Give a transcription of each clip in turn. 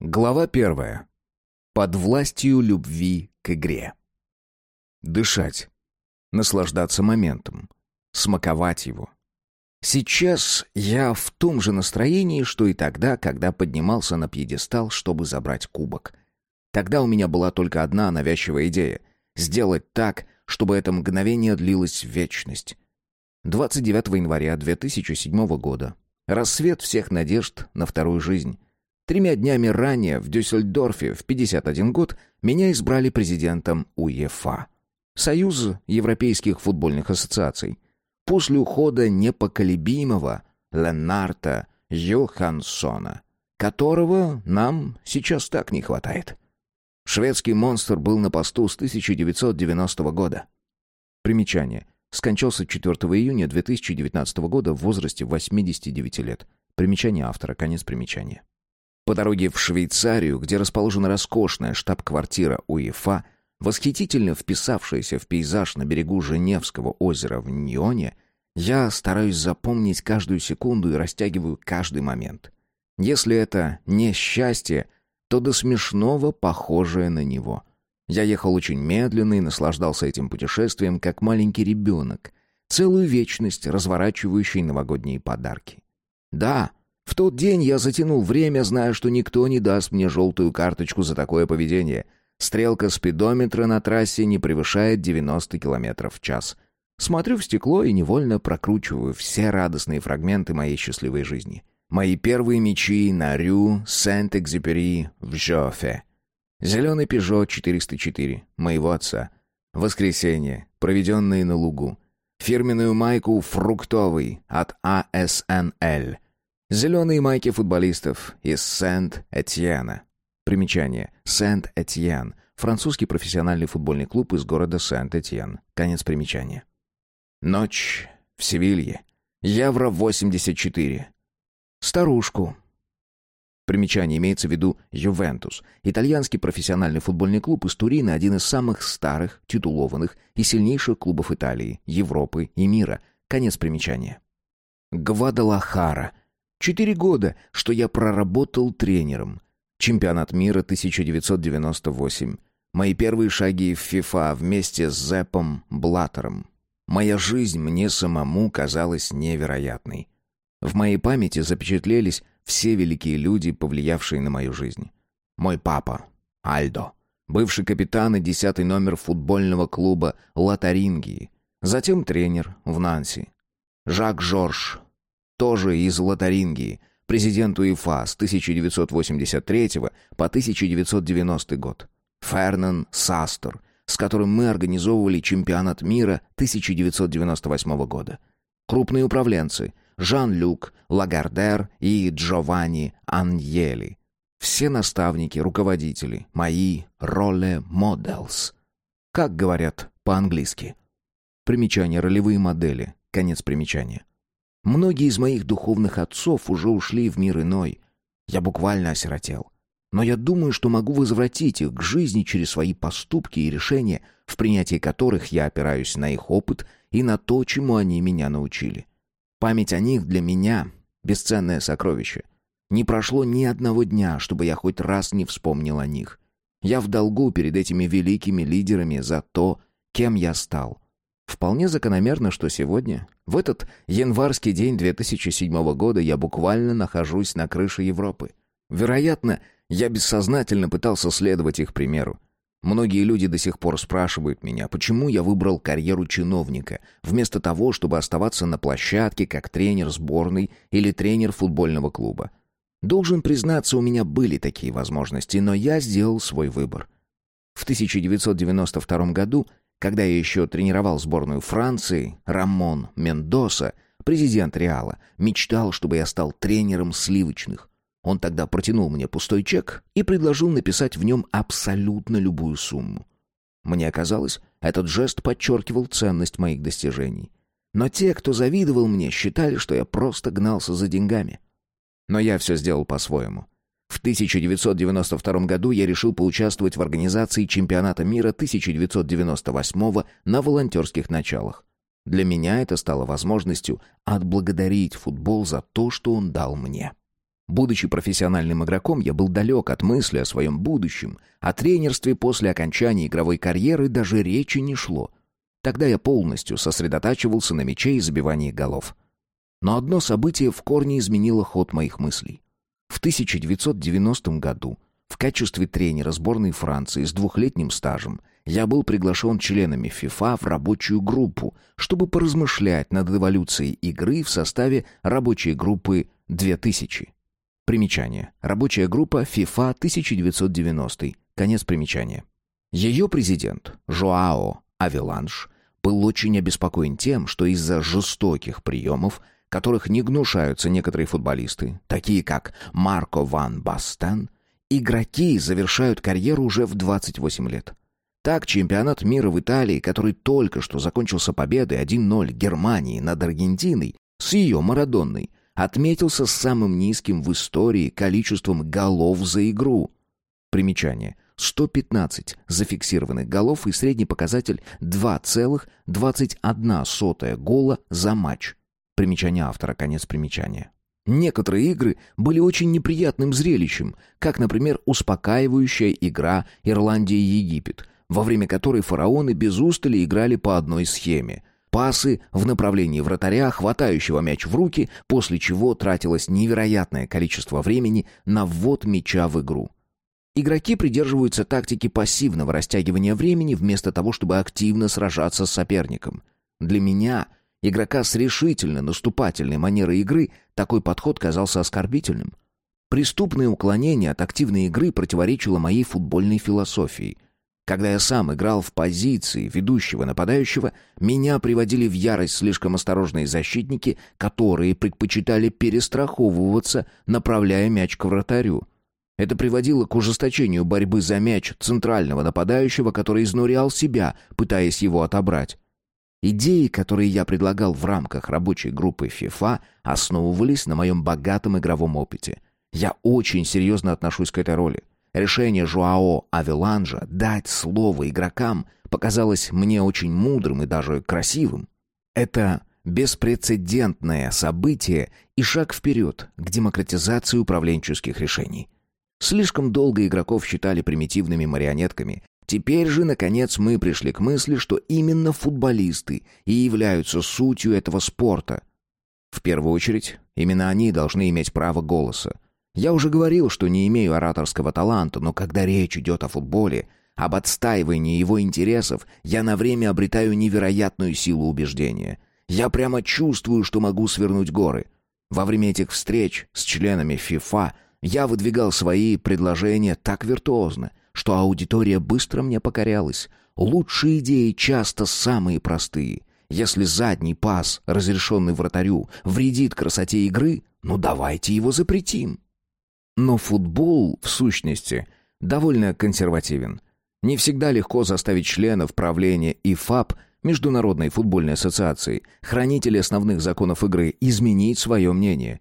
Глава первая. Под властью любви к игре. Дышать. Наслаждаться моментом. Смаковать его. Сейчас я в том же настроении, что и тогда, когда поднимался на пьедестал, чтобы забрать кубок. Тогда у меня была только одна навязчивая идея — сделать так, чтобы это мгновение длилось вечность. 29 января 2007 года. Рассвет всех надежд на вторую жизнь. Тремя днями ранее в Дюссельдорфе в 51 год меня избрали президентом УЕФА. Союза Европейских футбольных ассоциаций. После ухода непоколебимого Ленарта Йоханссона, которого нам сейчас так не хватает. Шведский монстр был на посту с 1990 года. Примечание. Скончался 4 июня 2019 года в возрасте 89 лет. Примечание автора. Конец примечания. По дороге в Швейцарию, где расположена роскошная штаб-квартира УЕФА, восхитительно вписавшаяся в пейзаж на берегу Женевского озера в Ньоне, я стараюсь запомнить каждую секунду и растягиваю каждый момент. Если это не счастье, то до смешного похожее на него. Я ехал очень медленно и наслаждался этим путешествием, как маленький ребенок, целую вечность разворачивающий новогодние подарки. Да, в тот день я затянул время, зная, что никто не даст мне желтую карточку за такое поведение. Стрелка спидометра на трассе не превышает 90 км в час. Смотрю в стекло и невольно прокручиваю все радостные фрагменты моей счастливой жизни. Мои первые мечи на Рю, Сент-Экзюпери, в Жофе. Зеленый Пежо 404, моего отца. Воскресенье, проведенные на лугу. Фирменную майку «Фруктовый» от АСНЛ. Зеленые майки футболистов из Сент-Этьена. Примечание. Сент-Этьен. Французский профессиональный футбольный клуб из города Сент-Этьен. Конец примечания. Ночь в Севилье. Евро-84. Старушку. Примечание имеется в виду Ювентус. Итальянский профессиональный футбольный клуб из Турина, один из самых старых, титулованных и сильнейших клубов Италии, Европы и мира. Конец примечания. Гвадалахара – Четыре года, что я проработал тренером. Чемпионат мира 1998. Мои первые шаги в ФИФА вместе с Зепом Блаттером. Моя жизнь мне самому казалась невероятной. В моей памяти запечатлелись все великие люди, повлиявшие на мою жизнь. Мой папа, Альдо, бывший капитан и десятый номер футбольного клуба Лотарингии, затем тренер в Нанси. Жак Жорж, тоже из Лотарингии, президент УЕФА с 1983 по 1990 год. Фернан Састер, с которым мы организовывали чемпионат мира 1998 года. Крупные управленцы Жан-Люк Лагардер и Джованни Аньели. Все наставники, руководители, мои роле моделс. Как говорят по-английски. Примечание ролевые модели. Конец примечания. Многие из моих духовных отцов уже ушли в мир иной. Я буквально осиротел. Но я думаю, что могу возвратить их к жизни через свои поступки и решения, в принятии которых я опираюсь на их опыт и на то, чему они меня научили. Память о них для меня — бесценное сокровище. Не прошло ни одного дня, чтобы я хоть раз не вспомнил о них. Я в долгу перед этими великими лидерами за то, кем я стал — Вполне закономерно, что сегодня, в этот январский день 2007 года, я буквально нахожусь на крыше Европы. Вероятно, я бессознательно пытался следовать их примеру. Многие люди до сих пор спрашивают меня, почему я выбрал карьеру чиновника, вместо того, чтобы оставаться на площадке как тренер сборной или тренер футбольного клуба. Должен признаться, у меня были такие возможности, но я сделал свой выбор. В 1992 году когда я еще тренировал сборную Франции, Рамон Мендоса, президент Реала, мечтал, чтобы я стал тренером сливочных. Он тогда протянул мне пустой чек и предложил написать в нем абсолютно любую сумму. Мне казалось, этот жест подчеркивал ценность моих достижений. Но те, кто завидовал мне, считали, что я просто гнался за деньгами. Но я все сделал по-своему. В 1992 году я решил поучаствовать в организации чемпионата мира 1998 на волонтерских началах. Для меня это стало возможностью отблагодарить футбол за то, что он дал мне. Будучи профессиональным игроком, я был далек от мысли о своем будущем. О тренерстве после окончания игровой карьеры даже речи не шло. Тогда я полностью сосредотачивался на мяче и забивании голов. Но одно событие в корне изменило ход моих мыслей. В 1990 году в качестве тренера сборной Франции с двухлетним стажем я был приглашен членами ФИФА в рабочую группу, чтобы поразмышлять над эволюцией игры в составе рабочей группы 2000. Примечание. Рабочая группа FIFA 1990. Конец примечания. Ее президент, Жоао Авеланш, был очень обеспокоен тем, что из-за жестоких приемов, которых не гнушаются некоторые футболисты, такие как Марко Ван Бастен, игроки завершают карьеру уже в 28 лет. Так, чемпионат мира в Италии, который только что закончился победой 1-0 Германии над Аргентиной с ее Марадонной, отметился самым низким в истории количеством голов за игру. Примечание. 115 зафиксированных голов и средний показатель 2,21 гола за матч. Примечание автора, конец примечания. Некоторые игры были очень неприятным зрелищем, как, например, успокаивающая игра Ирландия-Египет, во время которой фараоны без устали играли по одной схеме – пасы в направлении вратаря, хватающего мяч в руки, после чего тратилось невероятное количество времени на ввод мяча в игру. Игроки придерживаются тактики пассивного растягивания времени вместо того, чтобы активно сражаться с соперником. Для меня, игрока с решительно наступательной манерой игры, такой подход казался оскорбительным. Преступное уклонение от активной игры противоречило моей футбольной философии – когда я сам играл в позиции ведущего нападающего, меня приводили в ярость слишком осторожные защитники, которые предпочитали перестраховываться, направляя мяч к вратарю. Это приводило к ужесточению борьбы за мяч центрального нападающего, который изнурял себя, пытаясь его отобрать. Идеи, которые я предлагал в рамках рабочей группы FIFA, основывались на моем богатом игровом опыте. Я очень серьезно отношусь к этой роли. Решение Жуао Авеланжа дать слово игрокам показалось мне очень мудрым и даже красивым. Это беспрецедентное событие и шаг вперед к демократизации управленческих решений. Слишком долго игроков считали примитивными марионетками. Теперь же, наконец, мы пришли к мысли, что именно футболисты и являются сутью этого спорта. В первую очередь, именно они должны иметь право голоса. Я уже говорил, что не имею ораторского таланта, но когда речь идет о футболе, об отстаивании его интересов, я на время обретаю невероятную силу убеждения. Я прямо чувствую, что могу свернуть горы. Во время этих встреч с членами ФИФА я выдвигал свои предложения так виртуозно, что аудитория быстро мне покорялась. Лучшие идеи часто самые простые. Если задний пас, разрешенный вратарю, вредит красоте игры, ну давайте его запретим. Но футбол, в сущности, довольно консервативен. Не всегда легко заставить членов правления ИФАП, Международной футбольной ассоциации, хранителей основных законов игры, изменить свое мнение.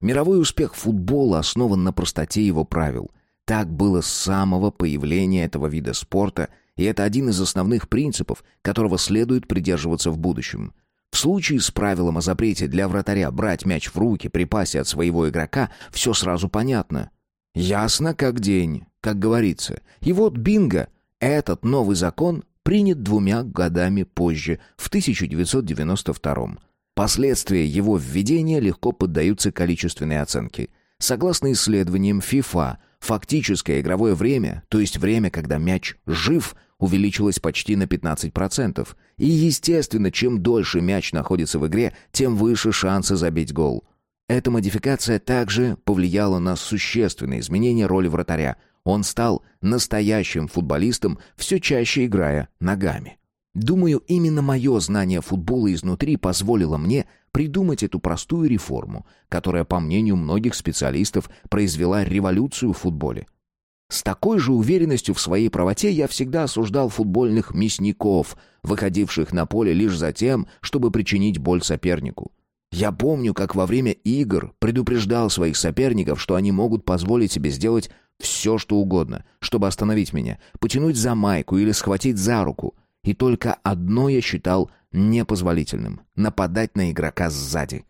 Мировой успех футбола основан на простоте его правил. Так было с самого появления этого вида спорта, и это один из основных принципов, которого следует придерживаться в будущем – в случае с правилом о запрете для вратаря брать мяч в руки при пасе от своего игрока, все сразу понятно. Ясно как день, как говорится. И вот бинго, этот новый закон принят двумя годами позже, в 1992 Последствия его введения легко поддаются количественной оценке. Согласно исследованиям FIFA, фактическое игровое время, то есть время, когда мяч жив, увеличилось почти на 15%. И, естественно, чем дольше мяч находится в игре, тем выше шансы забить гол. Эта модификация также повлияла на существенные изменения роли вратаря. Он стал настоящим футболистом, все чаще играя ногами. Думаю, именно мое знание футбола изнутри позволило мне придумать эту простую реформу, которая, по мнению многих специалистов, произвела революцию в футболе. С такой же уверенностью в своей правоте я всегда осуждал футбольных мясников, выходивших на поле лишь за тем, чтобы причинить боль сопернику. Я помню, как во время игр предупреждал своих соперников, что они могут позволить себе сделать все, что угодно, чтобы остановить меня, потянуть за майку или схватить за руку. И только одно я считал непозволительным — нападать на игрока сзади.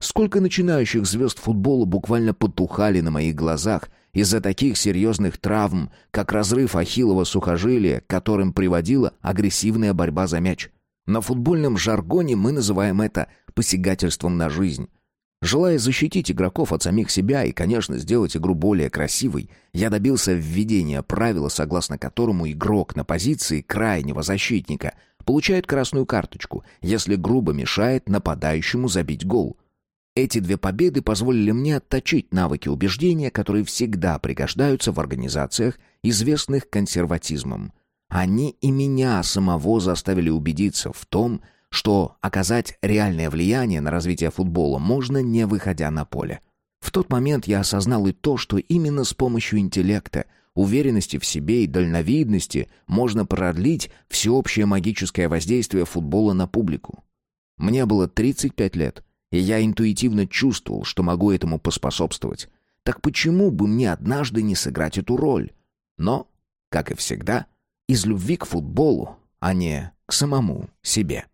Сколько начинающих звезд футбола буквально потухали на моих глазах из-за таких серьезных травм, как разрыв ахиллова сухожилия, которым приводила агрессивная борьба за мяч. На футбольном жаргоне мы называем это посягательством на жизнь. Желая защитить игроков от самих себя и, конечно, сделать игру более красивой, я добился введения правила, согласно которому игрок на позиции крайнего защитника получает красную карточку, если грубо мешает нападающему забить гол. Эти две победы позволили мне отточить навыки убеждения, которые всегда пригождаются в организациях, известных консерватизмом. Они и меня самого заставили убедиться в том, что оказать реальное влияние на развитие футбола можно, не выходя на поле. В тот момент я осознал и то, что именно с помощью интеллекта, уверенности в себе и дальновидности можно продлить всеобщее магическое воздействие футбола на публику. Мне было 35 лет — и я интуитивно чувствовал, что могу этому поспособствовать. Так почему бы мне однажды не сыграть эту роль? Но, как и всегда, из любви к футболу, а не к самому себе.